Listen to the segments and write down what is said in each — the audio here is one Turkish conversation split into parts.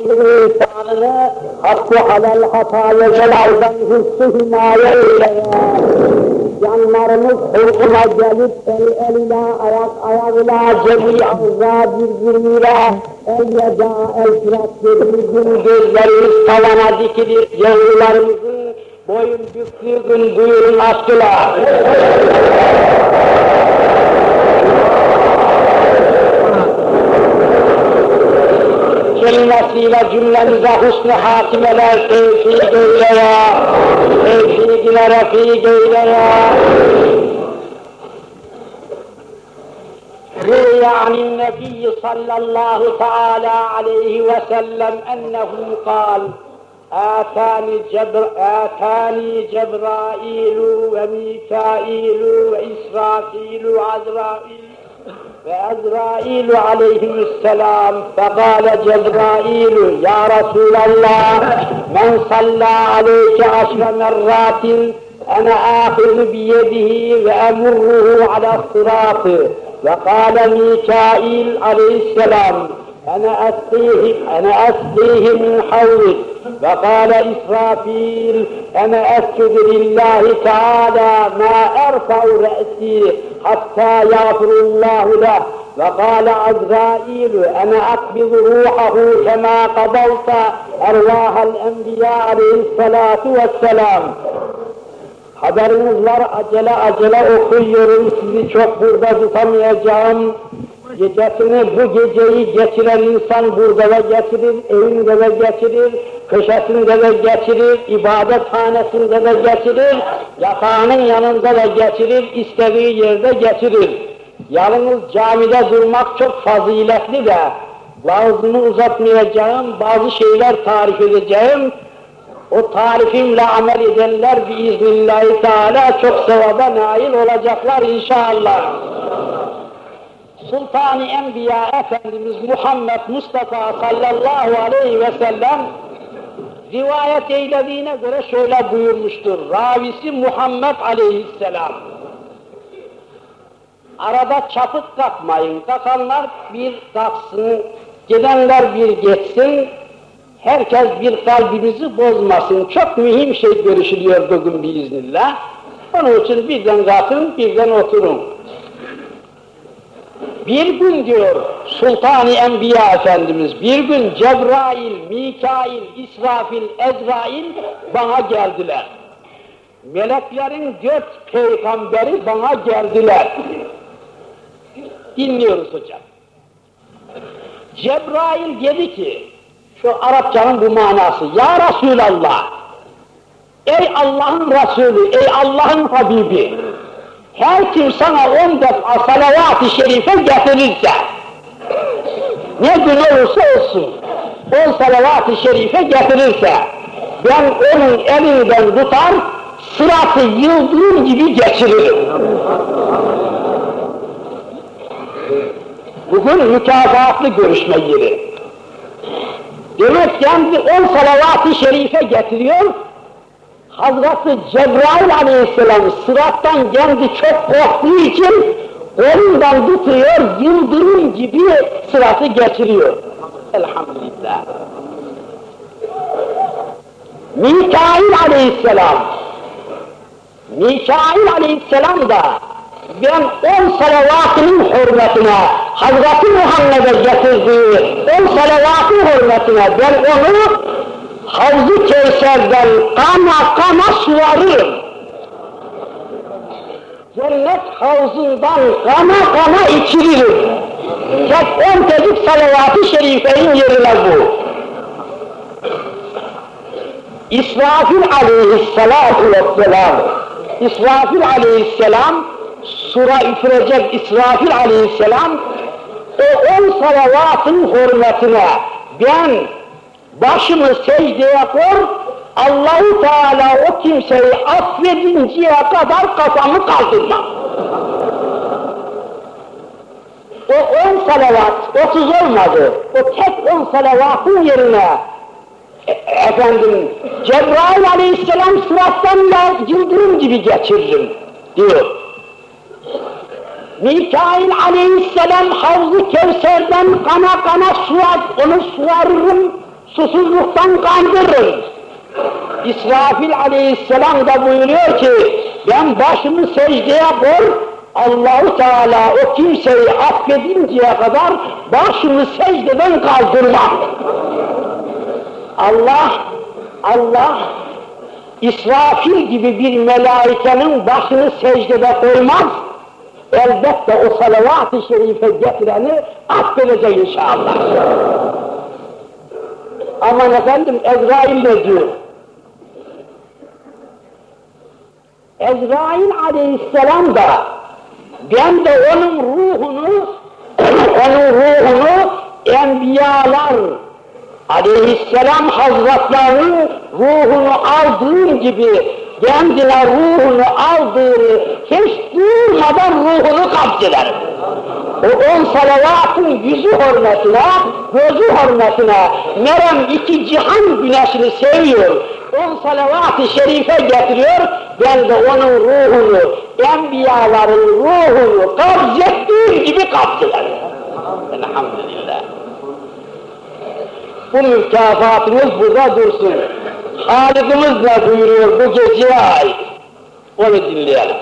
İnsanını hakkı halal hataya celaldan hırsız himaye eyle ya. Yanlarımız hırkına gelip el eline, ayak ayağına, cemi ağza birbirine, el yeda, el firat dediğimizin gözlerimiz tavana dikilir, yavrularımızın boyun büktüğü gün buyurun aşkıla. kelimesiyle cümlemize husn-u hatimeler tevfik eyle ya. Tevfikine refik eyle ya. روي عن النبي صلى الله تعالى عليه وسلم أنه قال آتاني, جبر آتاني جبرائيل وميكائيل وإسرافيل وعزرائيل وأزرائيل عليهم السلام فقال جبرائيل يا رسول الله من صلى عليك عشر مرات أنا آخذ بيده وأمره على الصراط وقال ميكائيل عليه السلام أنا أسقيه أنا أسقيه من حولك. ve kâle İsrafil ene escudu lillahi teâlâ mâ erfa'u re'si hattâ yâfirullâhu leh ve kâle Azrail ene akbidu ruhahu kemâ kadavta ervâhel enbiyâ aleyhissalâtu vesselâm Haberiniz var, acele acele okuyorum, sizi çok burada tutamayacağım. Gecesini, bu geceyi geçiren insan burada da geçirir, evinde de geçirir, köşesinde de geçirir, ibadethanesinde de geçirir, yatağının yanında da geçirir, istediği yerde geçirir. Yalnız camide durmak çok faziletli de, vaazımı uzatmayacağım, bazı şeyler tarif edeceğim, o tarifimle amel edenler biiznillahü teala çok sevaba nail olacaklar inşallah. Sultan-ı Enbiya Efendimiz Muhammed Mustafa sallallahu aleyhi ve sellem rivayet eylediğine göre şöyle buyurmuştur. Ravisi Muhammed aleyhisselam. Arada çapıt kalkmayın. Kalkanlar bir kalksın, gidenler bir geçsin, herkes bir kalbimizi bozmasın. Çok mühim şey görüşülüyor bugün biiznillah. Onun için birden kalkın, birden oturun. Bir gün diyor Sultan-ı Enbiya Efendimiz, bir gün Cebrail, Mikail, İsrafil, Ezrail bana geldiler. Meleklerin dört peygamberi bana geldiler. Dinliyoruz hocam. Cebrail dedi ki, şu Arapçanın bu manası, Ya Resulallah, ey Allah'ın Resulü, ey Allah'ın Habibi, her kim sana on defa salavat-ı şerife getirirse, ne gün olursa olsun, on salavat-ı şerife getirirse, ben onun elinden tutar, sıratı yıldırım gibi geçiririm. Bugün mükafatlı görüşme yeri. Demek kendi on salavat-ı şerife getiriyor, Hazreti Cebrail aleyhisselam sırattan kendi çok korktuğu için onundan tutuyor, yıldırım gibi sıratı geçiriyor. Elhamdülillah. Mikail aleyhisselam, Mikail aleyhisselam da ben on salavatının hürmetine, Hazreti Muhammed'e getirdiği on salavatın hürmetine ben onu Havzu Kevser'den kana kana suvarırım. Cennet havzundan kana kana içiririm. Tek on tecik salavat-ı şerifenin yerine bu. İsrafil aleyhissalatu vesselam, İsrafil aleyhisselam, sura üfürecek İsrafil aleyhisselam, o on salavatın hürmetine ben başımı secdeye kor, Allahu Teala o kimseyi affedinceye kadar kafamı kaldırmam. O on salavat, otuz olmadı. O tek on salavatın yerine e, efendim Cebrail aleyhisselam sırattan da yıldırım gibi geçiririm diyor. Mikail aleyhisselam Havzu Kevser'den kana kana suat, onu suarırım, susuzluktan kandırın. İsrafil aleyhisselam da buyuruyor ki, ben başımı secdeye koy, Allahu Teala o kimseyi affedinceye kadar başımı secdeden kaldırmam. Allah, Allah İsrafil gibi bir melaikenin başını secdede koymaz, elbette o salavat-ı şerife getireni affedecek inşallah. Aman efendim Ezrail ne diyor? Ezrail aleyhisselam da ben de onun ruhunu onun ruhunu enbiyalar aleyhisselam hazretlerinin ruhunu aldığım gibi kendine ruhunu aldığını hiç durmadan ruhunu kapsılar. O on salavatın yüzü hürmetine, gözü hürmetine Merem iki cihan güneşini seviyor. On salavat-ı şerife getiriyor, ben de onun ruhunu, enbiyaların ruhunu kabzettiğim gibi kapsılar. Elhamdülillah. Bu mükafatımız burada dursun. Halikimiz ne buyuruyor bu geceye ait? Onu dinleyelim.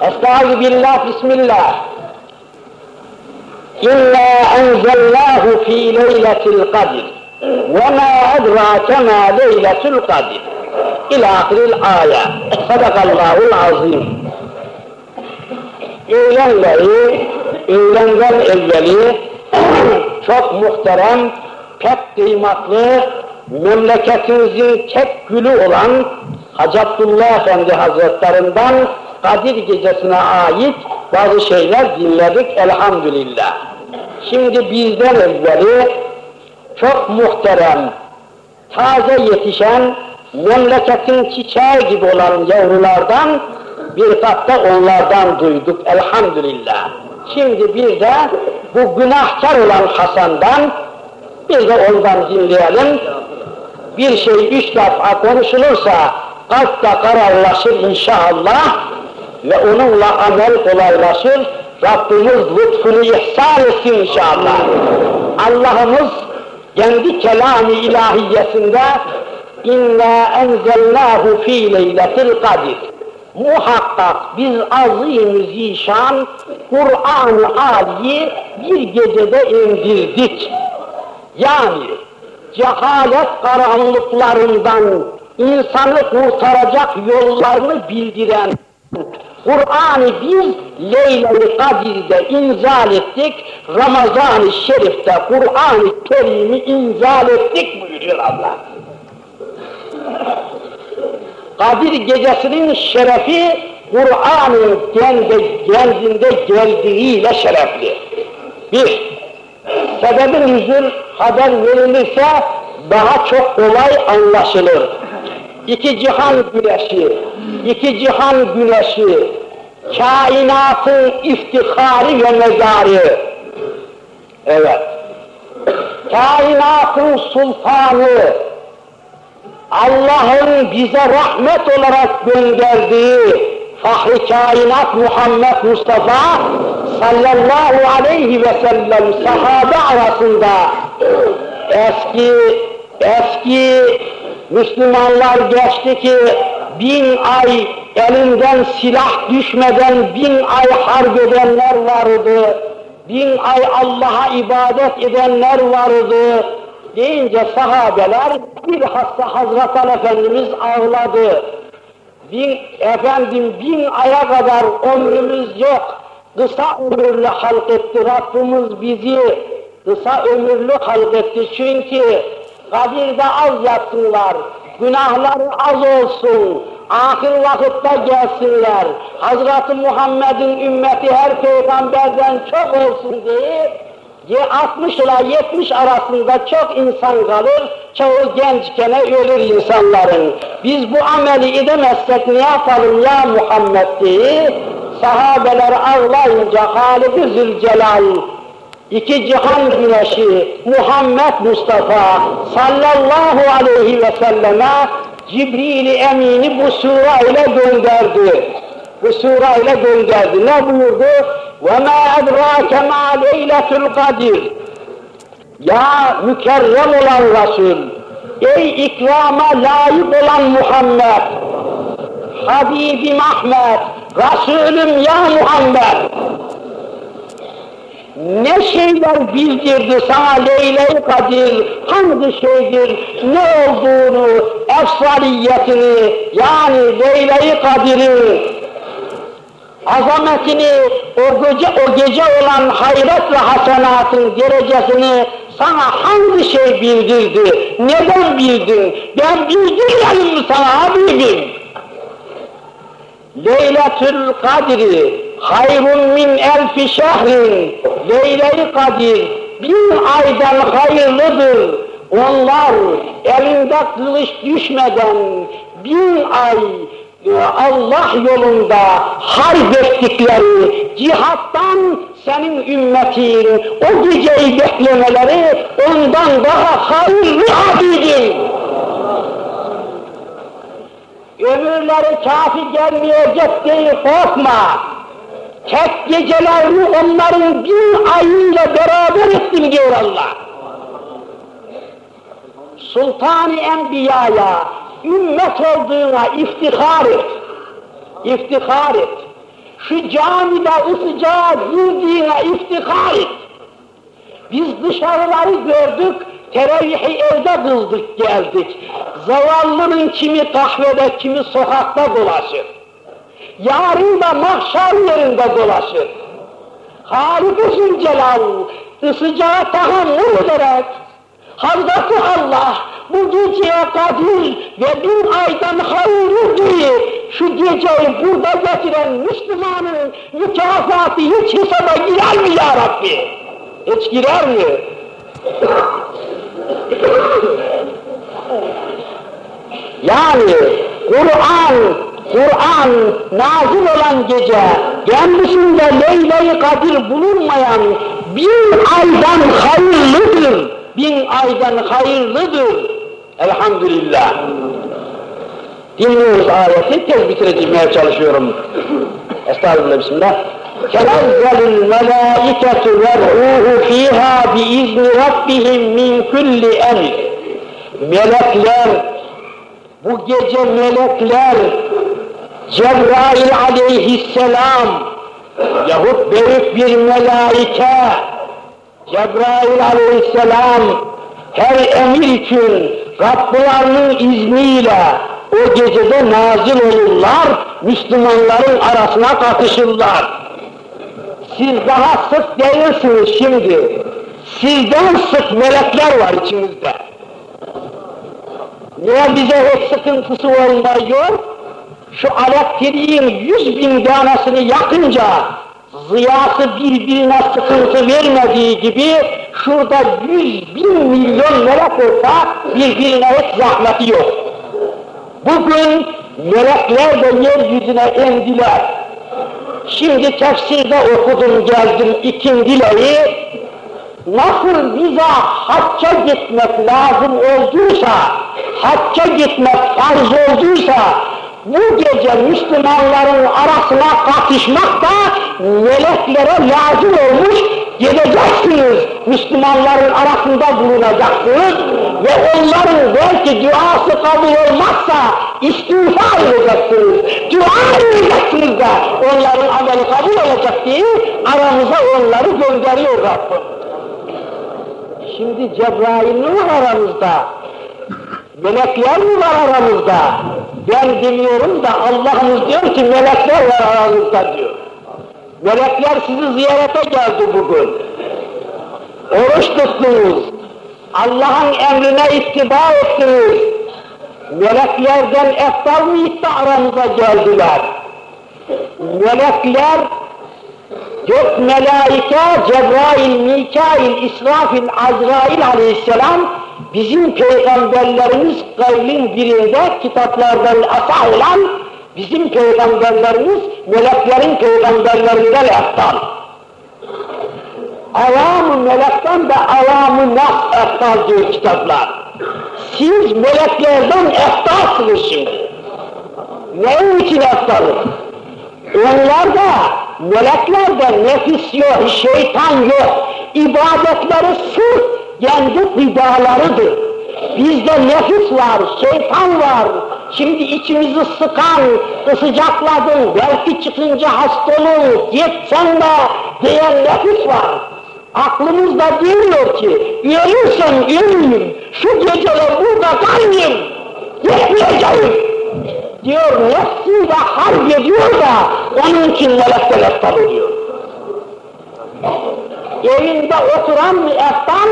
Estağfirullah, Bismillah. İnna enzellahu fi leyletil kadir. Ve ma edrake ma leyletul kadir. İlâ ahiril âye. Sadakallahul azim. Öğlenleri, öğlenden evveli çok muhterem, pek kıymetli, memleketimizin tek gülü olan Hacı Abdullah Efendi Hazretlerinden Kadir Gecesi'ne ait bazı şeyler dinledik elhamdülillah. Şimdi bizden evveli çok muhterem, taze yetişen, memleketin çiçeği gibi olan yavrulardan bir katta onlardan duyduk elhamdülillah. Şimdi bir de bu günahkar olan Hasan'dan bir de ondan dinleyelim. Bir şey üç defa konuşulursa kalpte kararlaşır inşallah ve onunla amel kolaylaşır. Rabbimiz lütfunu ihsan etsin inşallah. Allah'ımız kendi kelam-ı ilahiyesinde inna enzelnahu fi leyletil kadir muhakkak biz azim zişan Kur'an-ı bir gecede indirdik. Yani cehalet karanlıklarından insanı kurtaracak yollarını bildiren Kur'an'ı biz Leyle-i Kadir'de inzal ettik, Ramazan-ı Şerif'te Kur'an-ı Kerim'i inzal ettik buyuruyor Allah. Kadir gecesinin şerefi Kur'an'ın kendi kendinde geldiğiyle şerefli. Bir, sebebi nüzul haber verilirse daha çok kolay anlaşılır. İki cihan güneşi, iki cihan güneşi, kainatın iftiharı ve mezarı. Evet. Kainatın sultanı, Allah'ın bize rahmet olarak gönderdiği Fahri kainat Muhammed Mustafa sallallahu aleyhi ve sellem sahabe arasında eski eski Müslümanlar geçti ki bin ay elinden silah düşmeden bin ay harp edenler vardı. Bin ay Allah'a ibadet edenler vardı. Deyince sahabeler bilhassa Hazreti Efendimiz ağladı. Bin, efendim bin aya kadar ömrümüz yok. Kısa ömürlü halk etti Rabbimiz bizi. Kısa ömürlü halk etti çünkü kabirde az yatsınlar, günahları az olsun, ahir vakitte gelsinler, Hazreti Muhammed'in ümmeti her peygamberden çok olsun diye 60 ile 70 arasında çok insan kalır, çoğu gençken ölür insanların. Biz bu ameli edemezsek ne yapalım ya Muhammed diye sahabeler ağlayınca Halik-i Zülcelal iki cihan güneşi Muhammed Mustafa sallallahu aleyhi ve selleme Cibril-i Emin'i bu sure ile gönderdi. Bu sure ile gönderdi. Ne buyurdu? وَمَا اَدْرَاكَ مَا لَيْلَةُ الْقَدِرِ Ya mükerrem olan Resul, ey ikrama layık olan Muhammed, Habibim Ahmet, Resulüm ya Muhammed, ne şeyler bildirdi sana Leyle-i Kadir, hangi şeydir, ne olduğunu, efsaliyetini, yani Leyle-i Kadir'i, azametini, o gece, o gece olan hayret ve hasenatın derecesini sana hangi şey bildirdi, neden bildin, ben bildirmedim sana Habibim? Leyletül Kadri hayrun min elfi şehrin Leyle-i Kadir bin aydan hayırlıdır. Onlar elinde kılıç düşmeden bin ay Allah yolunda harp ettikleri cihattan senin ümmetin o geceyi beklemeleri ondan daha hayırlı abidin. Ömürleri kafi gelmeyecek diye korkma. Tek gecelerini onların bin ayıyla beraber ettim diyor Allah. Sultan-ı Enbiya'ya ümmet olduğuna iftihar et. İftihar et. Şu camide ısıcağı girdiğine iftihar et. Biz dışarıları gördük, teravihi evde kıldık geldik. Zavallının kimi kahvede, kimi sokakta dolaşır. Yarın da mahşer yerinde dolaşır. Halik-i Zülcelal ısıcağı tahammül ederek Hazreti Allah bu geceye kadir ve bin aydan hayırlı diye şu geceyi burada getiren Müslümanın mükafatı hiç hesaba girer mi ya Rabbi? Hiç girer mi? yani Kur'an, Kur'an nazil olan gece, kendisinde Leyle-i Kadir bulunmayan bin aydan hayırlıdır. Bin aydan hayırlıdır. Elhamdülillah. Dinliyoruz ayeti, tez bitirmeye çalışıyorum. Estağfirullah, Bismillah. تنزل الملائكة والروح فيها بإذن ربهم من كل أمر melekler, bu gece melekler Cebrail aleyhisselam yahut büyük bir melaike Cebrail aleyhisselam her emir için Rablarının izniyle o gecede nazil olurlar, Müslümanların arasına katışırlar. Siz daha sık değilsiniz şimdi. Sizden sık melekler var içinizde. Niye bize hiç sıkıntısı olmuyor? Şu elektriğin yüz bin tanesini yakınca ziyası birbirine sıkıntı vermediği gibi şurada yüz bin milyon melek olsa birbirine hiç zahmeti yok. Bugün melekler de yeryüzüne indiler. Şimdi tefsirde okudum geldim ikindileri, nasıl bize hacca gitmek lazım olduysa, hacca gitmek farz olduysa, bu gece Müslümanların arasına katışmak da meleklere lazım olmuş, gideceksiniz, Müslümanların arasında bulunacaksınız ve onların belki duası kabul olmazsa istiğfar edeceksiniz, dua edeceksiniz de onların ameli kabul olacak diye aramıza onları gönderiyor Rabbim. Şimdi Cebrail var aramızda? Melekler mi var aramızda? Ben demiyorum da Allah'ımız diyor ki melekler var aramızda diyor. Melekler sizi ziyarete geldi bugün. Oruç tuttunuz. Allah'ın emrine ittiba ettiniz. Meleklerden eftal mı itti aramıza geldiler. Melekler Dört melaike, Cebrail, Mikail, İsrafil, Azrail aleyhisselam bizim peygamberlerimiz kavlin birinde kitaplardan asa olan bizim peygamberlerimiz meleklerin peygamberlerinden eftal. Avam-ı melekten de avam-ı nas eftal diyor kitaplar. Siz meleklerden eftalsınız şimdi. Ne için eftalız? Onlar da meleklerde nefis yok, şeytan yok. İbadetleri sırf kendi gıdalarıdır. Bizde nefis var, şeytan var. Şimdi içimizi sıkan, sıcakladın, belki çıkınca hasta olur, gitsen de diyen nefis var. Aklımızda diyor ki, ölürsem öleyim, şu geceler burada kalayım, yetmeyeceğim. Diyor, nefsiyle harp ediyor da, onun için melekler oluyor. Evinde oturan müeftan,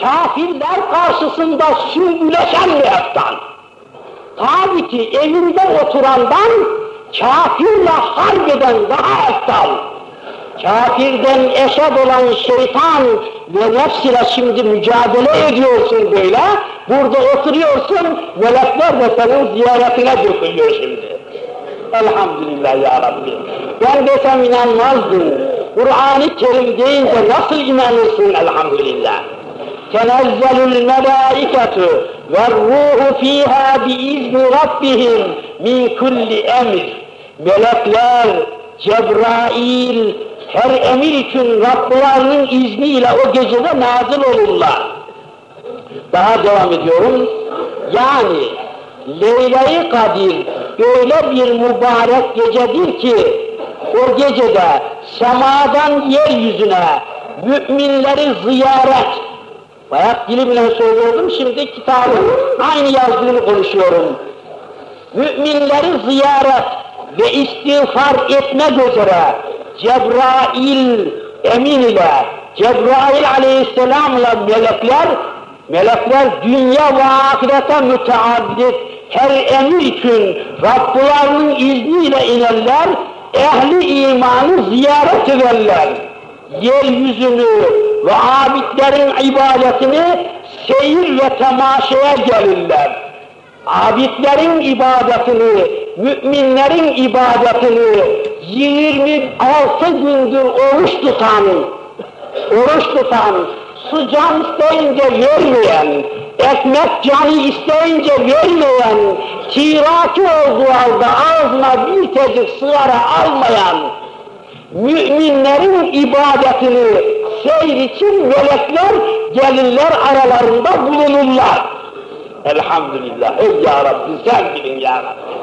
kafirler karşısında sümbüleşen müeftan. Tabii ki evinde oturandan, kafirle harp eden daha eftal. Kafirden eşed olan şeytan ve nefs ile şimdi mücadele ediyorsun böyle. Burada oturuyorsun, melekler de senin ziyaretine dökülüyor şimdi. Elhamdülillah ya Rabbi. Ben desem inanmazdın. Kur'an-ı Kerim deyince nasıl inanırsın elhamdülillah. Melâiketu ve ruhu fîhâ biizni rabbihim min kulli emir. Melekler, Cebrail, her emir için Rablarının izniyle o gecede nazil olurlar. Daha devam ediyorum. Yani Leyla-i Kadir öyle bir mübarek gecedir ki o gecede semadan yeryüzüne müminleri ziyaret Bayat dilimle söylüyordum, şimdi kitabın aynı yazdığını konuşuyorum. Müminleri ziyaret ve istiğfar etmek üzere Cebrail emin ile Cebrail aleyhisselamla melekler melekler dünya ve ahirete müteaddit her emir için Rabbularının izniyle inerler ehli imanı ziyaret ederler. Yeryüzünü ve abidlerin ibadetini seyir ve temaşaya gelirler. Abidlerin ibadetini, müminlerin ibadetini 26 gündür oruç tutan, oruç tutan, su can isteyince vermeyen, ekmek canı isteyince vermeyen, tiraki olduğu halde ağzına bir tecik sigara almayan, müminlerin ibadetini seyir için melekler gelirler aralarında bulunurlar. Elhamdülillah. Ey ya Rabbi sen bilin ya Rabbi.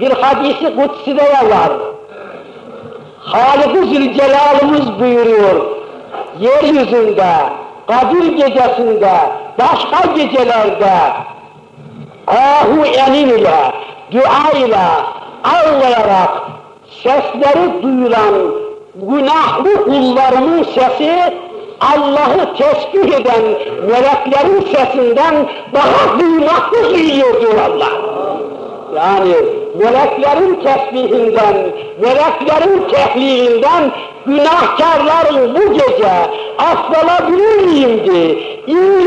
Bir hadisi kutside var. Halik-i Zülcelal'ımız buyuruyor. Yeryüzünde, Kadir gecesinde, başka gecelerde ahu enin ile, dua ile, ağlayarak sesleri duyulan günahlı kullarının sesi Allah'ı tesbih eden meleklerin sesinden daha kıymetli duyuyor diyor Allah. Yani meleklerin tesbihinden, meleklerin tehliğinden günahkarların bu gece affolabilir miyim diye iyi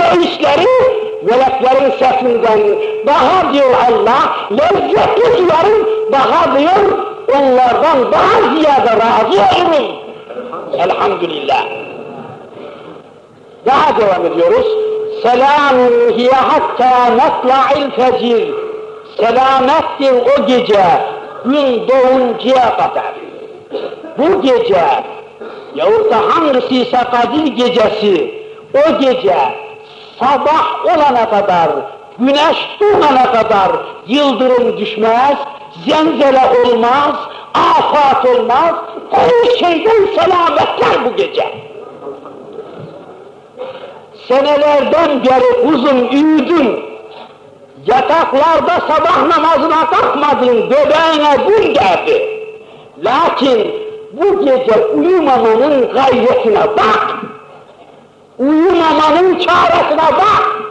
meleklerin sesinden daha diyor Allah, lezzetli duyarım, daha diyor onlardan daha ziyade razı olurum. Elhamdülillah. Daha devam ediyoruz. Selamun hiye hatta matla'il fecir. Selamettir o gece gün doğuncaya kadar. Bu gece yahut da hangisiyse Kadir gecesi o gece sabah olana kadar güneş doğana kadar yıldırım düşmez, zenzele olmaz, afat olmaz, her şeyden selametler bu gece. Senelerden beri uzun üyüdün, yataklarda sabah namazına kalkmadın, bebeğine gün geldi. Lakin bu gece uyumamanın gayretine bak, uyumamanın çaresine bak.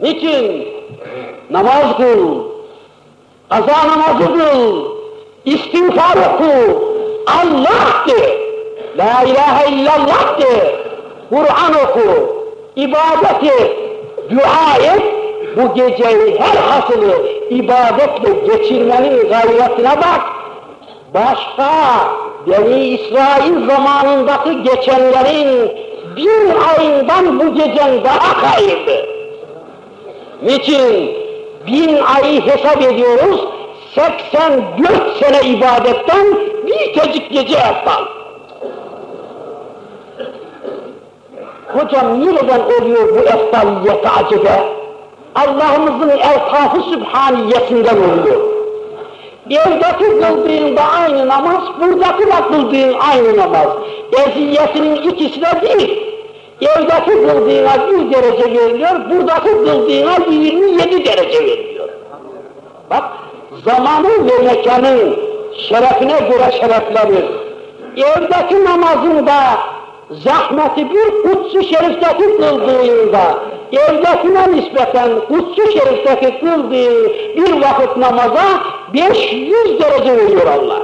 Niçin? Namaz kıl, kaza namazı kıl, istiğfar oku, Allah de, La ilahe illallah de, Kur'an oku, ibadet et, dua et, bu geceyi her hasılı ibadetle geçirmenin gayretine bak. Başka Beni İsrail zamanındaki geçenlerin bir ayından bu gecen daha hayırlı. Niçin? Bin ayı hesap ediyoruz, 84 sene ibadetten bir tecik gece eftal. Hocam nereden oluyor bu eftaliyeti acaba? Allah'ımızın eltafı sübhaniyetinden oluyor. Evdeki kıldığında aynı namaz, buradaki de kıldığın aynı namaz. Eziyetinin ikisi de değil. Evdeki kıldığına bir derece veriliyor, buradaki kıldığına 27 derece veriliyor. Bak, zamanın ve mekanın şerefine göre şereflenir. Evdeki namazında zahmeti bir kutsu şerifteki kıldığında, evdekine nispeten kutsu şerifteki kıldığı bir vakit namaza 500 derece veriyor Allah.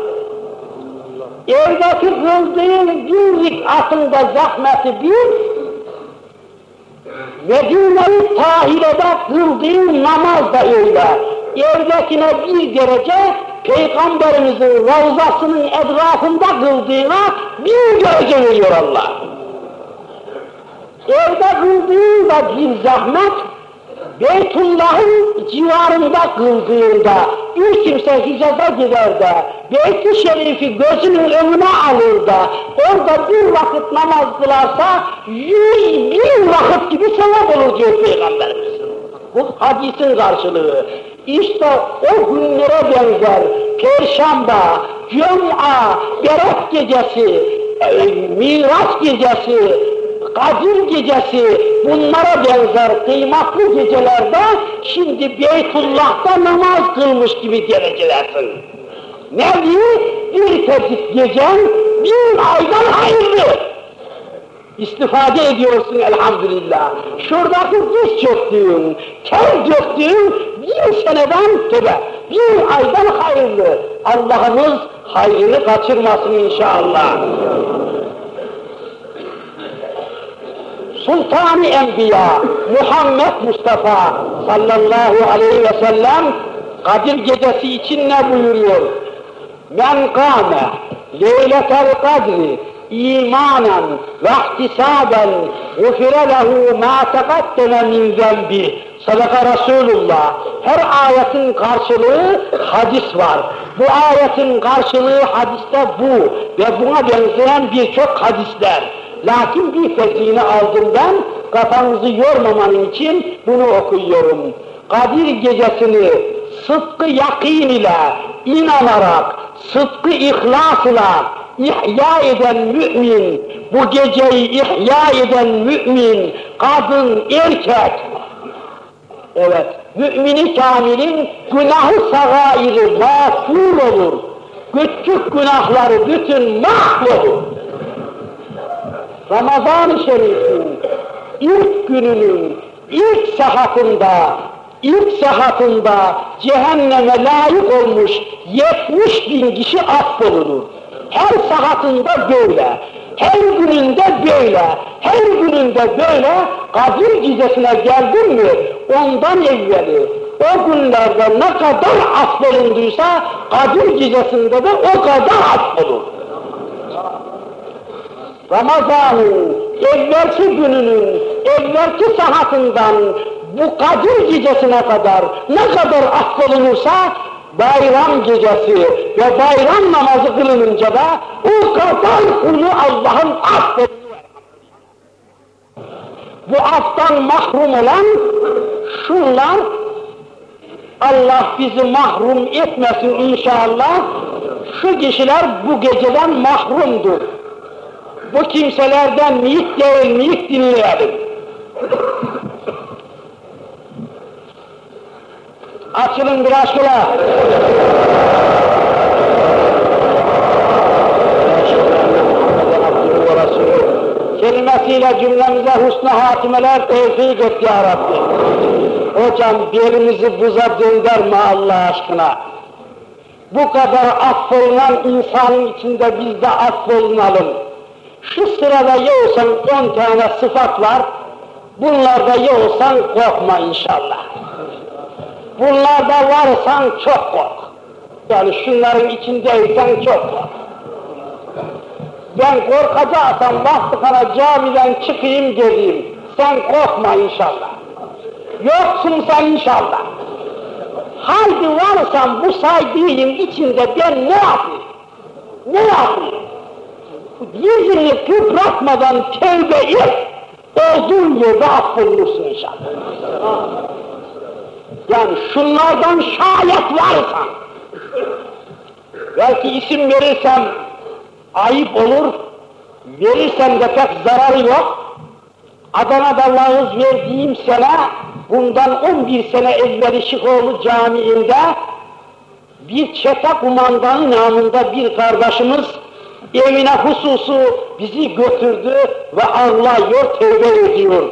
Evdeki kıldığı bir rikatında zahmeti bir, Medine-i Tahire'de namaz da öyle. Evdekine bir derece, Peygamberimizin ravzasının etrafında kıldığına bir derece veriyor Allah. Evde kıldığında bir zahmet, Beytullah'ın civarında kıldığında bir kimse Hicaz'a gider de Beyt-i Şerif'i gözünün önüne alır da orada bir vakit namaz kılarsa yüz bin vakit gibi sevap olur diyor Peygamberimiz. Bu hadisin karşılığı. İşte o günlere benzer Perşembe, Cuma, Berat gecesi, e, Miraç gecesi, Kadir gecesi bunlara benzer kıymetli gecelerde şimdi Beytullah'ta namaz kılmış gibi derecelersin. Ne diyor? Bir tecrit gecen bin aydan hayırlı. İstifade ediyorsun elhamdülillah. Şuradaki diz çöktüğün, ter döktüğün bir seneden tövbe, bir aydan hayırlı. Allah'ımız hayrını kaçırmasın inşallah. Sultan-ı Enbiya Muhammed Mustafa sallallahu aleyhi ve sellem Kadir gecesi için ne buyuruyor? Men kâme leyletel kadri imanen ve ihtisaben gufire lehu ma teqaddeme min zembi. Sadaka Resulullah. Her ayetin karşılığı hadis var. Bu ayetin karşılığı hadiste bu ve buna benzeyen birçok hadisler Lakin bir fezini aldım ben, kafanızı yormaman için bunu okuyorum. Kadir gecesini sıdkı yakin ile, inanarak, sıdkı ihlas ile ihya eden mümin, bu geceyi ihya eden mümin, kadın, erkek, evet, mümini kamilin günahı sagairi mağfur olur. Küçük günahları bütün mahvolur. Ramazan-ı Şerif'in ilk gününün ilk sahatında, ilk sahatında cehenneme layık olmuş 70 bin kişi affolunur. Her sahatında böyle, her gününde böyle, her gününde böyle Kadir gecesine geldin mi ondan evveli o günlerde ne kadar affolunduysa Kadir gecesinde de o kadar affolur. Ramazan'ın evvelki gününün, evvelki saatından bu Kadir gecesine kadar ne kadar affolunursa bayram gecesi ve bayram namazı kılınınca da o kadar kulu Allah'ın affediyor. Bu aftan mahrum olan şunlar Allah bizi mahrum etmesin inşallah. Şu kişiler bu geceden mahrumdur bu kimselerden miyik değil miyik dinleyelim. Açılın biraz kula. kelimesiyle cümlemize husna hatimeler tevfik et ya Rabbi. Hocam belimizi buza döndürme Allah aşkına. Bu kadar affolunan insanın içinde biz de affolunalım. Şu sırada yoksan on tane sıfat var, bunlarda yoksan korkma inşallah. Bunlarda varsan çok kork. Yani şunların içindeysen çok kork. Ben korkacaksam vaktıkana camiden çıkayım geleyim. Sen korkma inşallah. Yoksun sen inşallah. Haydi varsan bu saydığım içinde ben ne yapayım? Ne yapayım? Yüzünü kıpratmadan tevbe et. olduğun yerde affolunursun inşallah. Yani şunlardan şayet varsa, belki isim verirsem ayıp olur, verirsem de pek zararı yok. Adana'da vaaz verdiğim sene, bundan 11 sene evveli Şıkoğlu Camii'nde bir çete kumandanı namında bir kardeşimiz evine hususu bizi götürdü ve ağlıyor, tövbe ediyor.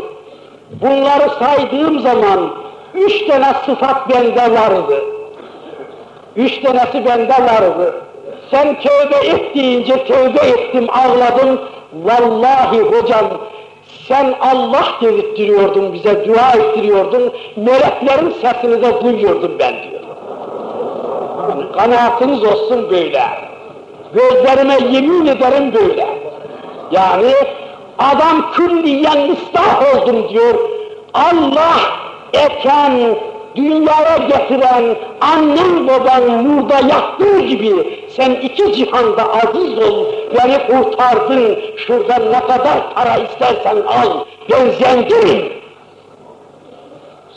Bunları saydığım zaman üç tane sıfat bende vardı. Üç tanesi bende vardı. Sen tövbe et deyince tövbe ettim, ağladım. Vallahi hocam sen Allah dedirttiriyordun bize, dua ettiriyordun. Meleklerin sesini de duyuyordum ben diyor. Yani kanaatiniz olsun böyle. Gözlerime yemin ederim böyle. Yani adam külliyen ıslah oldum diyor. Allah eken, dünyaya getiren annen baban nurda yattığı gibi sen iki cihanda aziz ol, beni kurtardın, şuradan ne kadar para istersen al, ben zenginim.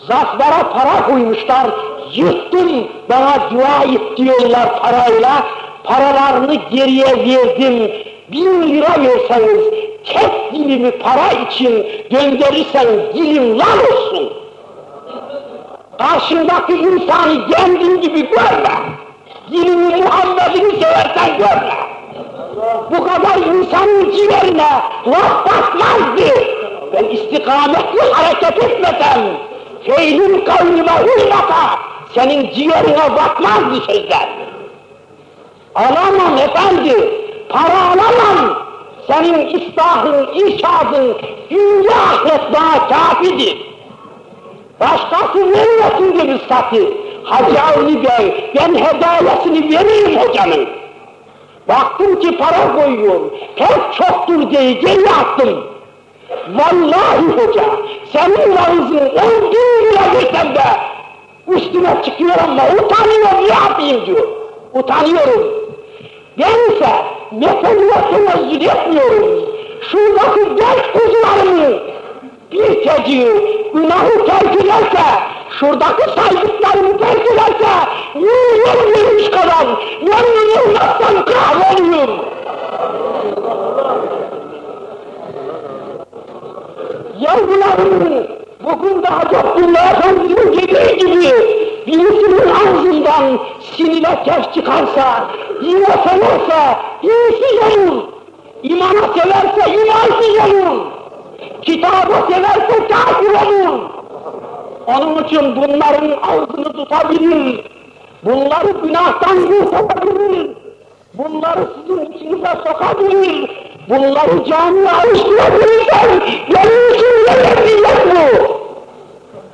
Zarflara para koymuşlar, yırttım, bana dua et diyorlar parayla, paralarını geriye verdim, bin lira verseniz, tek dilimi para için gönderirsen dilim lan olsun. Karşındaki insanı kendin gibi görme. Dilini Muhammed'ini seversen görme. Bu kadar insanın ciğerine laf basmazdı. Ben istikametli hareket etmesem, feylim kavlime uymasa, senin ciğerine bakmazdı sözler. Alamam efendi, para alamam. Senin istahın, irşadın, dünya ahiret bana kafidir. Başkası vermesin gibi satı. Hacı Avni Bey, ben hedayesini vereyim hocanın. Baktım ki para koyuyor, pek çoktur diye geri attım. Vallahi hoca, senin vaazın on bin lira versem de üstüne çıkıyor ama utanıyorum, ne yapayım diyor. Utanıyorum. Bense meseleye tenezzül etmiyorum. Şuradaki genç kuzularımı bir teciği günahı terk ederse, şuradaki saydıklarımı terk ederse, milyon vermiş kadar memnun olmaktan kahroluyorum. Yavrularımın bugün daha Dünya Efendimiz'in dediği gibi birisinin ağzından sinile ters çıkarsa, dine severse dinsiz olur, imana severse imansız olur, kitabı severse kafir olur. Onun için bunların ağzını tutabilir, bunları günahtan kurtarabilir, bunları sizin içinize sokabilir, bunları camiye alıştırabilirsen benim yeterli yok mu?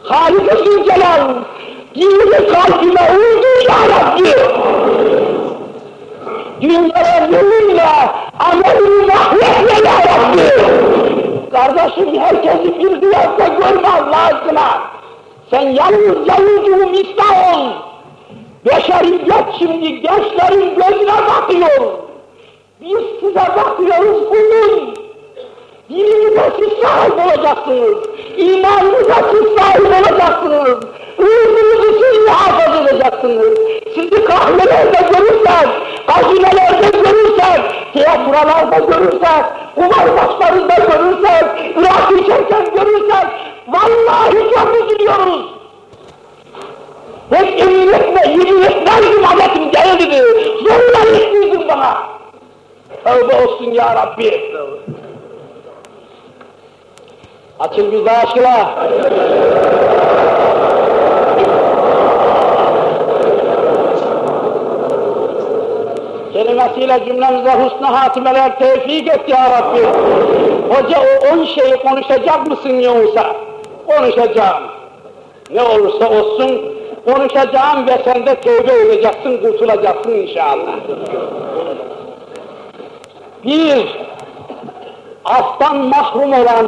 Halik-i Zülcelal, dini kalbime uydu ya Rabbi. Dünyaya yeminle, amelini mahvetme ya Rabbi. Kardeşim herkesi bir duyarsa görme Allah aşkına. Sen yalnız yavrucuğum ista ol. Beşeriyet şimdi gençlerin gözüne bakıyor. Biz size bakıyoruz kulun. Dininize siz sahip olacaksınız. İmanınıza siz sahip olacaksınız. Ruhunuzu siz muhafaza edeceksiniz. Sizi kahvelerde görürsek, hazinelerde görürsek, tiyatrolarda görürsek, kumar maçlarında görürsek, ırak içerken görürsek, vallahi çok üzülüyoruz. Hep emin etme, yemin etmezdim adetim gelirdi. Zorla istiyordun bana. Tövbe olsun ya Rabbi. Açın bir daha aşkına. Kelimesiyle cümlemize husnu hatimeler tevfik et ya Rabbi. Hoca o on şeyi konuşacak mısın yoksa? Konuşacağım. Ne olursa olsun konuşacağım ve sen de tövbe edeceksin, kurtulacaksın inşallah. Bir, aftan mahrum olan,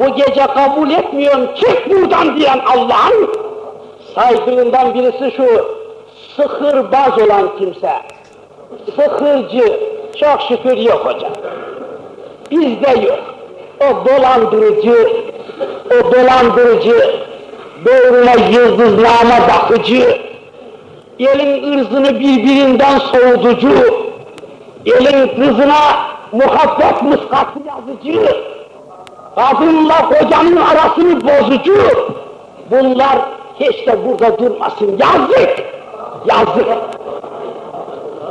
bu gece kabul etmiyorum, çık buradan diyen Allah'ın saydığından birisi şu, sıkırbaz olan kimse. Sıkırcı, çok şükür yok hocam. Bizde yok. o dolandırıcı, o dolandırıcı, böğrüne yıldızname bakıcı, elin ırzını birbirinden soğutucu, elin kızına muhabbet mıskatı yazıcı, kadınla kocanın arasını bozucu, bunlar hiç de burada durmasın, yazık, yazık.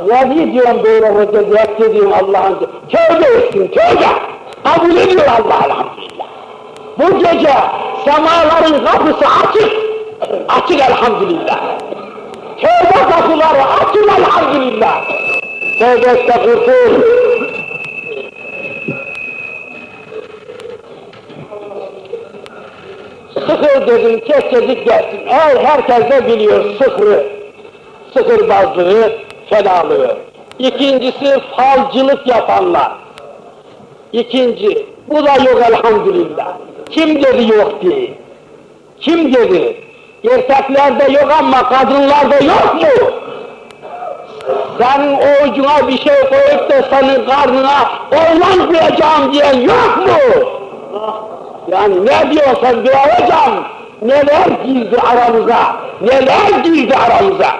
Ne diyorum böyle hoca, diyek diyorum Allah'ın, tövbe etsin, tövbe, kabul ediyor Allah elhamdülillah. Bu gece semaların kapısı açık, açık elhamdülillah. Tövbe kapıları açık elhamdülillah. Tövbe estağfurullah. Sıkır dedim, keşkecik gelsin. Eğer herkes de biliyor sıkırı, sıkırbazlığı, fenalığı. İkincisi falcılık yapanlar. İkinci, bu da yok elhamdülillah. Kim dedi yok diye? Kim dedi? Erkeklerde yok ama kadınlarda yok mu? Senin o ucuna bir şey koyup da senin karnına oğlan koyacağım diyen yok mu? Yani ne diyorsan bir hocam, neler girdi aramıza, neler girdi aramıza.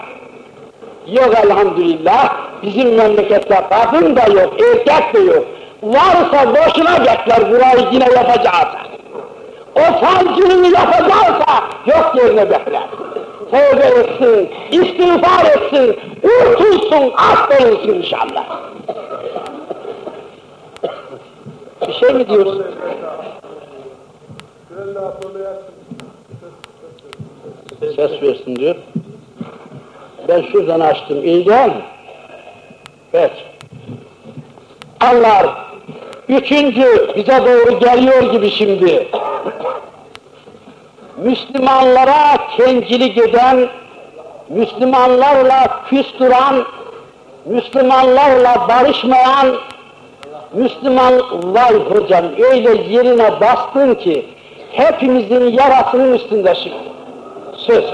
Yok elhamdülillah, bizim memlekette kadın da yok, erkek de yok. Varsa boşuna bekler burayı yine yapacağız. O falcılığını yapacaksa yok yerine bekler. Tövbe etsin, istiğfar etsin, kurtulsun, affolunsun inşallah. Bir şey mi diyorsun? Ses versin diyor. Ben şuradan açtım, iyi? Evet. Allah üçüncü bize doğru geliyor gibi şimdi. Müslümanlara tencilik eden, Müslümanlarla küstüren, Müslümanlarla barışmayan, Müslüman vay hocam öyle yerine bastın ki hepimizin yarasının üstünde şimdi. Söz.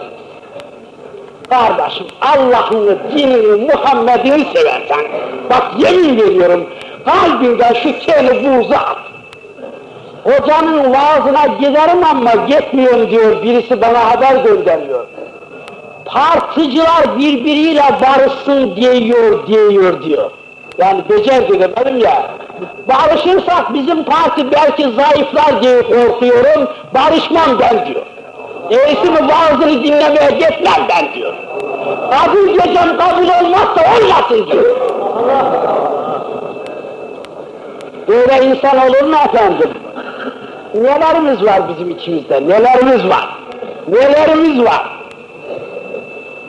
Kardeşim Allah'ını, dinini, Muhammed'ini seversen, bak yemin veriyorum kalbinden şu teli buğzu at. Hocanın vaazına giderim ama gitmiyorum diyor, birisi bana haber gönderiyor. Particiler birbiriyle barışsın diyor, diyor diyor. Yani becer dedim ya. Barışırsak bizim parti belki zayıflar diye korkuyorum, barışmam ben diyor. Eğisini vaazını dinlemeye gitmem ben diyor. Kabul edeceğim, kabul olmazsa olmasın diyor. Böyle insan olur mu efendim? Nelerimiz var bizim içimizde, nelerimiz var, nelerimiz var.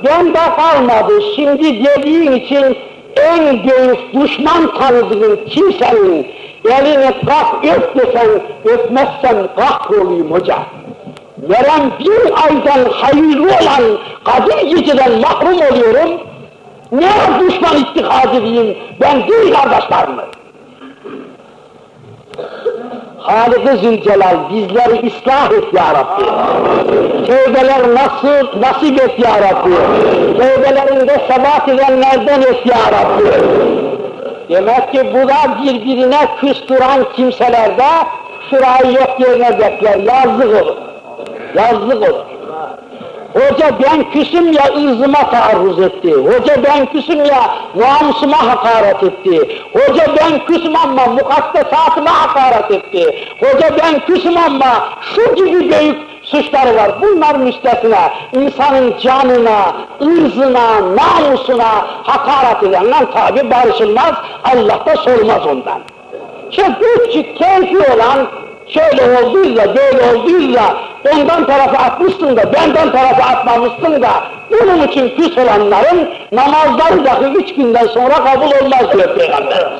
Ben de kalmadı, şimdi dediğin için en büyük düşman tanıdığın kimsenin elini kalk öp desen, öpmezsen kahrolayım hoca. Veren bir aydan hayırlı olan kadın geceden mahrum oluyorum. Ne düşman ittikaz edeyim, ben değil kardeşlerimi. Halik-i Zülcelal bizleri ıslah et ya Rabbi. Tevbeler nasıl nasip et ya Rabbi. Tevbelerinde sebat edenlerden et ya Rabbi. Demek ki bu da birbirine küstüren kimselerde şurayı yok yerine bekler, yazlık olur. Yazlık olur. Hoca ben küsüm ya ırzıma taarruz etti. Hoca ben küsüm ya namusuma hakaret etti. Hoca ben küsüm ama mukaddesatıma hakaret etti. Hoca ben küsüm ama şu gibi büyük suçları var. Bunlar müstesna. insanın canına, ırzına, namusuna hakaret edenler tabi barışılmaz. Allah da sormaz ondan. Şu küçük keyfi olan şöyle olduysa, böyle olduysa, ondan tarafa atmışsın da, benden tarafa atmamışsın da, bunun için küs olanların namazları dahi üç günden sonra kabul olmaz diyor Peygamber.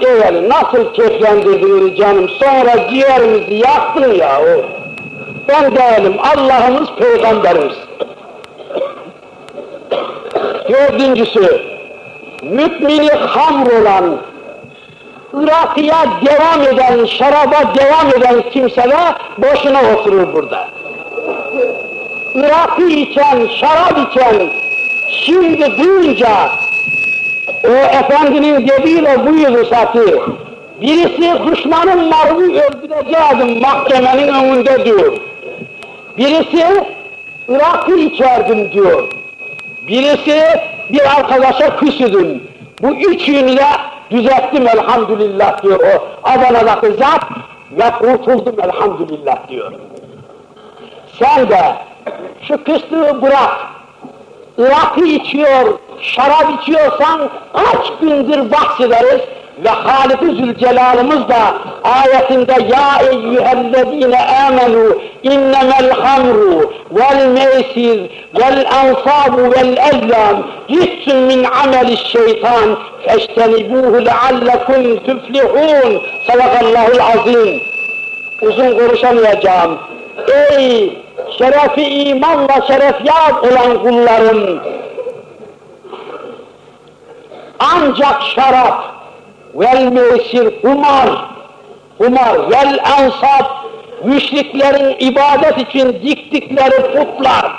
Evet, nasıl keyiflendirdiniz canım, sonra ciğerimizi yaktın ya o. Ben değilim, Allah'ımız, Peygamberimiz. Dördüncüsü, mümini hamr olan, Irak'ya devam eden, şaraba devam eden kimseler boşuna oturur burada. Irak'ı içen, şarap içen, şimdi duyunca o efendinin dediğiyle bu yılı satı, Birisi düşmanın malını öldüreceğim mahkemenin önünde diyor. Birisi Irak'ı içerdim diyor. Birisi bir arkadaşa küsüdüm. Bu üçünü düzelttim elhamdülillah diyor o Adana'daki zat ve kurtuldum elhamdülillah diyor. Sen de şu küslüğü bırak. Irak'ı içiyor, şarap içiyorsan kaç gündür bahsederiz ve Halik-i Zülcelal'ımız da ayetinde Ya eyyühellezine amenu innemel hamru vel meysir vel ansabu vel ezlam cissun min ameli şeytan feştenibuhu leallekum tüflihun sadakallahul azim uzun konuşamayacağım. Ey şerefi imanla şerefyat olan kullarım ancak şarap vel meysir kumar kumar vel ansab müşriklerin ibadet için diktikleri putlar.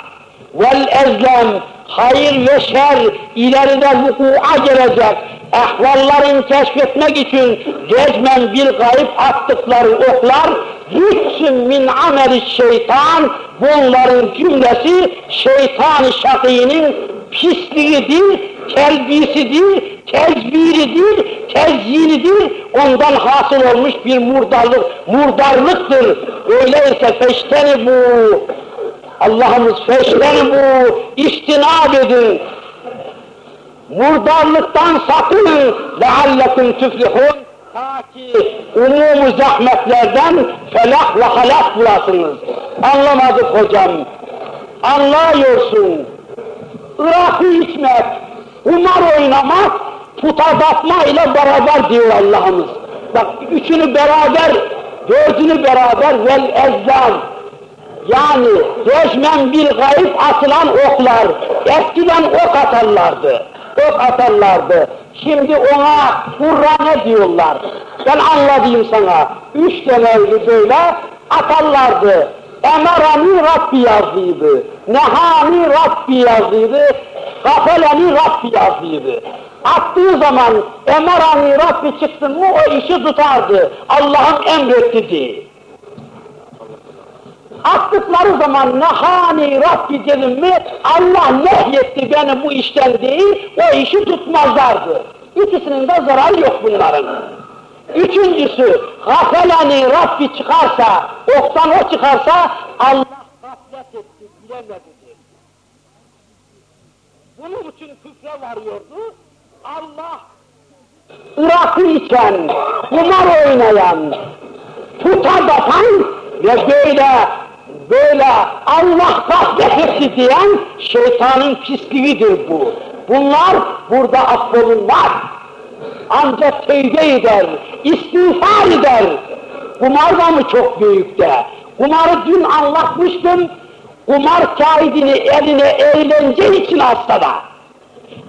Vel ezlem hayır ve şer ileride vuku'a gelecek ehvalların keşfetmek için recmen bir gayb attıkları oklar rütsün min ameli şeytan bunların cümlesi şeytan-ı şakînin pisliğidir, telbisidir, tezbiridir, tezyinidir, ondan hasıl olmuş bir murdarlık, murdarlıktır. Öyleyse feşteni bu, Allah'ımız feşteni bu, istinab edin. Murdarlıktan sakının, leallekum tüflihun, ta ki umumu zahmetlerden felah ve halak bulasınız. Anlamadık hocam, anlıyorsun. Irak'ı içmek, kumar oynamak, puta batma ile beraber diyor Allah'ımız. Bak üçünü beraber, dördünü beraber vel ezzam. Yani resmen bir gayip atılan oklar. Eskiden ok atarlardı. Ok atarlardı. Şimdi ona hurra ne diyorlar? Ben anlatayım sana. Üç seneydi böyle atarlardı. Emarani Rabbi yazıydı. Nehani Rabbi yazıydı. Gafeleni Rabbi yazıydı. Attığı zaman emarani Rabbi çıktı mı o işi tutardı. Allah'ın emretti diye. Attıkları zaman nehani Rabbi dedim mi Allah nehyetti beni bu işten değil o işi tutmazlardı. İkisinin de zararı yok bunların. Üçüncüsü, gafelani Rabbi çıkarsa, oktan o çıkarsa, Allah gaflet etti, bilemedi. Bunun için küfre varıyordu. Allah, Irak'ı içen, kumar oynayan, puta batan ve böyle, böyle Allah gaflet etti diyen şeytanın pisliğidir bu. Bunlar burada affolunmaz ancak tevbe eder, istiğfar eder. Kumar da mı çok büyükte? Kumarı dün anlatmıştım, kumar kağıdını eline eğlence için alsa da,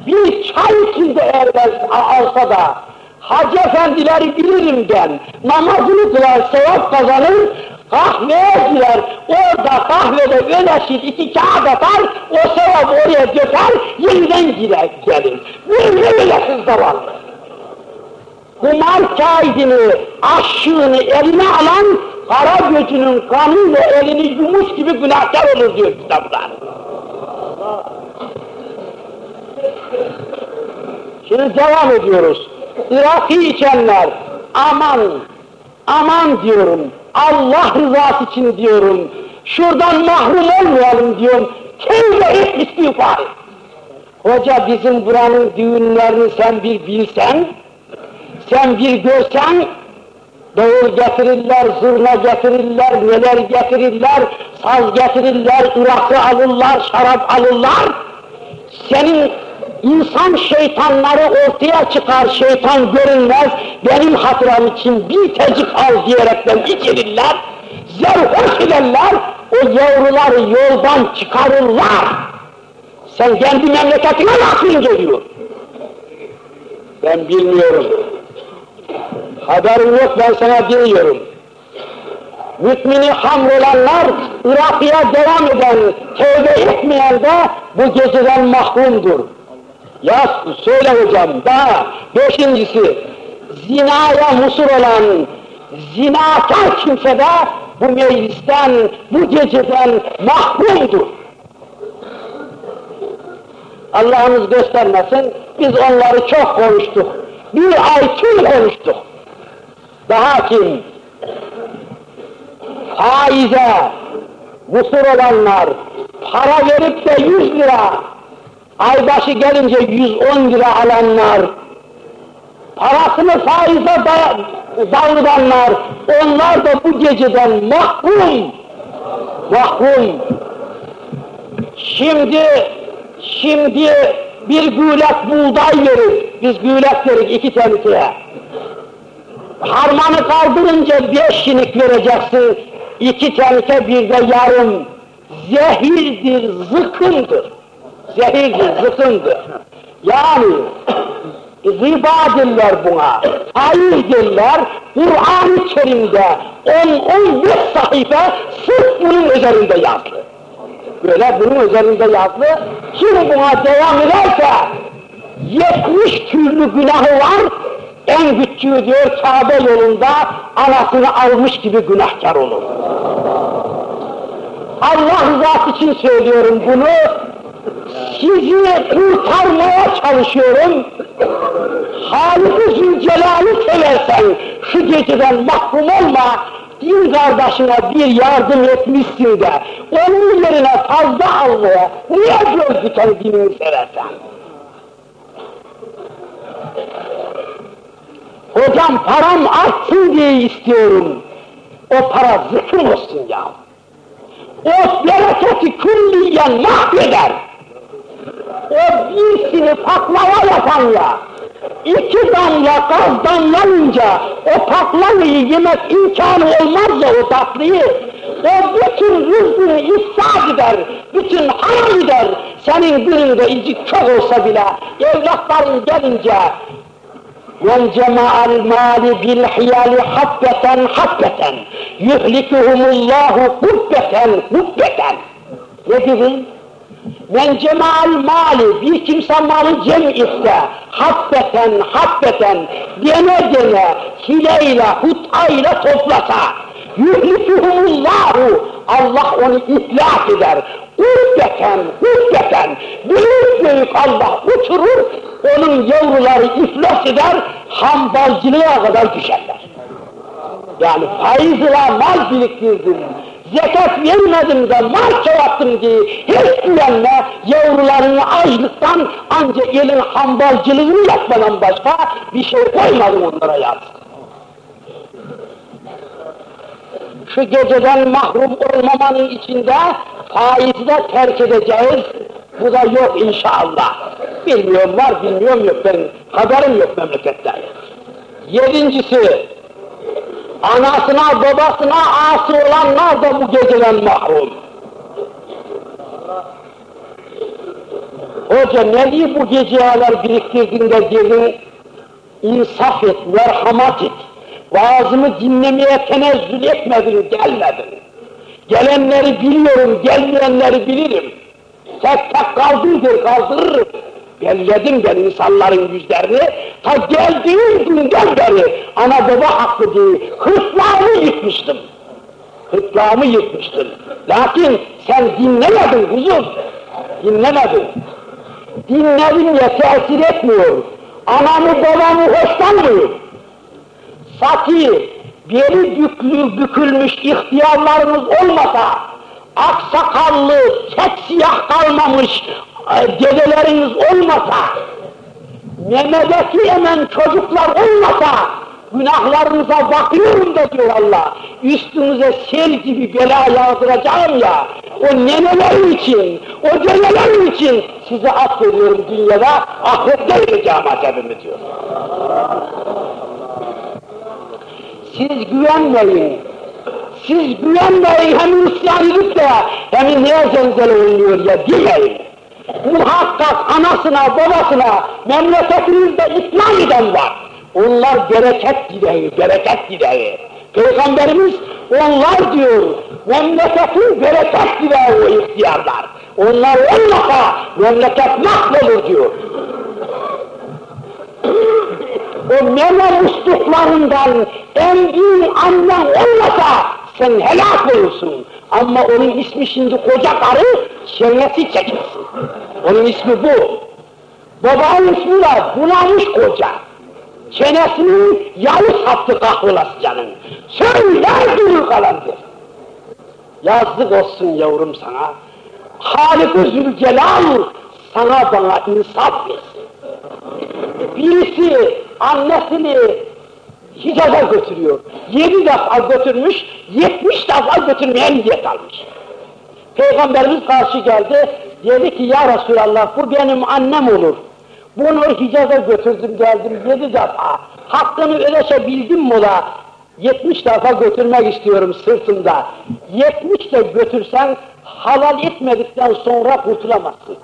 bir çay içinde eğlen, alsa da, Hacı efendileri bilirim ben, namazını kılar, sevap kazanır, kahveye girer, orada kahvede öleşir, iki kağıt atar, o sevap oraya döker, yeniden girer, gelir. Böyle öyle zavallı kumar kaidini, aşığını eline alan kara gözünün kanıyla elini yumuş gibi günahkar olur diyor kitaplar. Şimdi devam ediyoruz. Irak'ı içenler, aman, aman diyorum, Allah rızası için diyorum, şuradan mahrum olmayalım diyorum, tevbe et istiğfar Hoca bizim buranın düğünlerini sen bir bilsen, sen bir görsen, davul getirirler, zurna getirirler, neler getirirler, saz getirirler, Irak'ı alırlar, şarap alırlar. Senin insan şeytanları ortaya çıkar, şeytan görünmez, benim hatıram için bir tecik al diyerekten içirirler, zerhoş ederler, o yavruları yoldan çıkarırlar. Sen kendi memleketine nasıl geliyor? Ben bilmiyorum. Haberim yok ben sana diyorum. Mümini hamrolanlar Irak'a devam eden, tövbe etmeyen de bu geceden mahrumdur. Ya söyle hocam daha beşincisi zinaya musur olan zinakar kimse de bu meclisten, bu geceden mahrumdur. Allah'ımız göstermesin, biz onları çok konuştuk. Bir ay tüm konuştuk. Daha kim? Faize, musur olanlar, para verip de 100 lira, aybaşı gelince 110 lira alanlar, parasını faize da davrananlar, onlar da bu geceden mahrum, mahrum. Şimdi, şimdi bir gülek buğday verir, biz gülek verir iki tenekeye. Harmanı kaldırınca beş şinik vereceksin, iki teneke bir de yarım. Zehirdir, zıkkındır. Zehirdir, zıkkındır. Yani riba derler buna, faiz derler, Kur'an-ı Kerim'de 10-15 sayfa sırf bunun üzerinde yazdı. Böyle bunun üzerinde yazdı, kim buna devam ederse 70 türlü günahı var, en küçüğü diyor Kabe yolunda anasını almış gibi günahkar olur. Allah rızası için söylüyorum bunu, sizi kurtarmaya çalışıyorum. Halik-i Zülcelal'i seversen şu geceden mahrum olma, din kardeşine bir yardım etmişsin de onun yerine fazla almaya niye göz diken dinini seversen? Hocam param artsın diye istiyorum. O para zıkkım olsun ya. O bereketi külliyen mahveder. O birisini paklava yapanla, iki damla gaz damlayınca o paklamayı yemek imkanı olmaz ya o tatlıyı, o bütün rızkını ifsad eder, bütün haram eder, senin gününde incik çok olsa bile, evlatların gelince, cema'al mali bil hiyali habbeten habbeten, yuhlikuhumullahu kubbeten kubbeten. Ne dedin? Men cemal mali, bir kimse malı cem etse, habbeten, habbeten, dene dene, hileyle, hutayla toplasa, yuhlikuhumullahu, Allah onu iflah eder. Ubbeten, ubbeten, büyük büyük Allah uçurur, onun yavruları iflas eder, hambalcılığa kadar düşerler. Yani faizle mal biriktirdim, zekat vermedim de mal çoğalttım diye hiç güvenme, yavrularını açlıktan ancak elin hambalcılığını yapmadan başka bir şey koymadım onlara yazık. Şu geceden mahrum olmamanın içinde faizi de terk edeceğiz. Bu da yok inşallah. Bilmiyorum var, bilmiyorum yok. Ben haberim yok memlekette. Yedincisi, anasına babasına asi olanlar da bu geceden mahrum. Hoca ne diye bu geceler biriktirdin de dedin, insaf et, merhamet et. Vaazımı dinlemeye tenezzül etmedin, gelmedin. Gelenleri biliyorum, gelmeyenleri bilirim. Tek tek kaldırdır, kaldırırım. Belledim ben insanların yüzlerini, ta geldiğim günden beri ana baba hakkı diye hırtlağımı yıkmıştım. Hırtlağımı yıkmıştım. Lakin sen dinlemedin kuzum, dinlemedin. Dinledin ya tesir etmiyor. Anamı babamı hoşlanmıyor. Sati, beri büklü, bükülmüş ihtiyarlarımız olmasa, aksakallı, tek siyah kalmamış dedeleriniz olmasa, memedeki hemen çocuklar olmasa, günahlarınıza bakıyorum da diyor Allah, üstünüze sel gibi bela yağdıracağım ya, o nenelerim için, o dedelerim için size affediyorum dünyada, ahirette vereceğim acabımı diyor. Siz güvenmeyin, siz güvenmeyin hem edip de hem neye zelzele oluyor ya demeyin muhakkak anasına, babasına, memleketinizde İslam eden var. Onlar bereket gideyi, bereket gideyi. Peygamberimiz onlar diyor, memleketin bereket gideyi o ihtiyarlar. Onlar olmasa memleket mahvolur diyor. o meme musluklarından emdiğin annen olmasa sen helak olursun. Ama onun ismi şimdi koca karı çenesi çekilsin. Onun ismi bu. Babanın ismi de bunamış koca. Çenesinin yalı sattı kahvelasıcanın. Söyler durur kalandır. Yazık olsun yavrum sana. Halik-i Zülcelal sana bana insaf versin. Birisi annesini Hicaz'a götürüyor. Yedi defa götürmüş, yetmiş defa götürmeye niyet almış. Peygamberimiz karşı geldi, dedi ki ya Resulallah bu benim annem olur. Bunu Hicaz'a götürdüm geldim yedi defa. Hakkını ödeşebildim mi da? Yetmiş defa götürmek istiyorum sırtımda. Yetmiş de götürsen halal etmedikten sonra kurtulamazsın.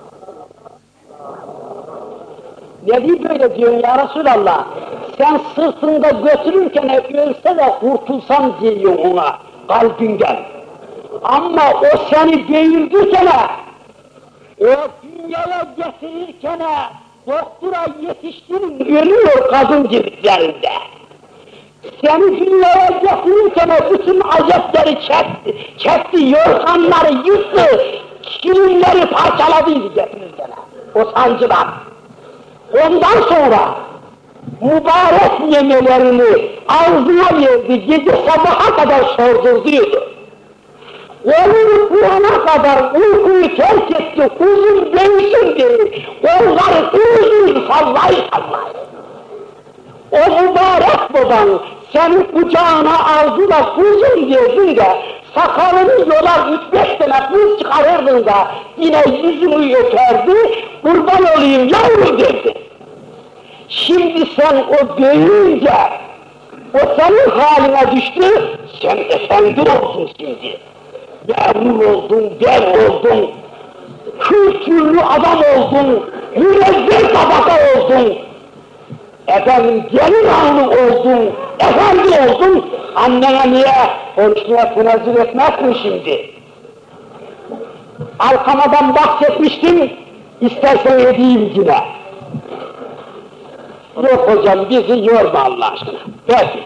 Ne böyle diyorsun ya Resulallah? Sen sırtında götürürken ölse de kurtulsam diyorsun ona kalbinden. Ama o seni değirdirken, o dünyaya getirirken doktora yetiştirin ölüyor kadın diblerinde. Seni dünyaya getirirken bütün azetleri çekti, çekti, yorganları yıktı, kilimleri parçaladıydı getirirken o sancıdan. Ondan sonra mübarek yemelerini ağzına verdi, gece sabaha kadar sordurduyordu. Onu Kur'an'a kadar uykuyu terk etti, huzur değilsin diye, onları uzun sallayı sallayı. O mübarek baban senin kucağına aldı da kuzum diyordun da sakalını yolar beş tane kız çıkarırdın da yine yüzünü öperdi, kurban olayım yavrum derdi. Şimdi sen o büyüyünce, o senin haline düştü, sen efendi oldun şimdi. Memur oldun, der oldun, kültürlü adam oldun, münezzeh tabaka oldun, efendim gelin hanımı oldun, efendi oldun, annene niye konuşmaya tenezzül etmezsin şimdi? Alkamadan bahsetmiştim, istersen edeyim yine. Yok hocam bizi yorma Allah aşkına. Peki.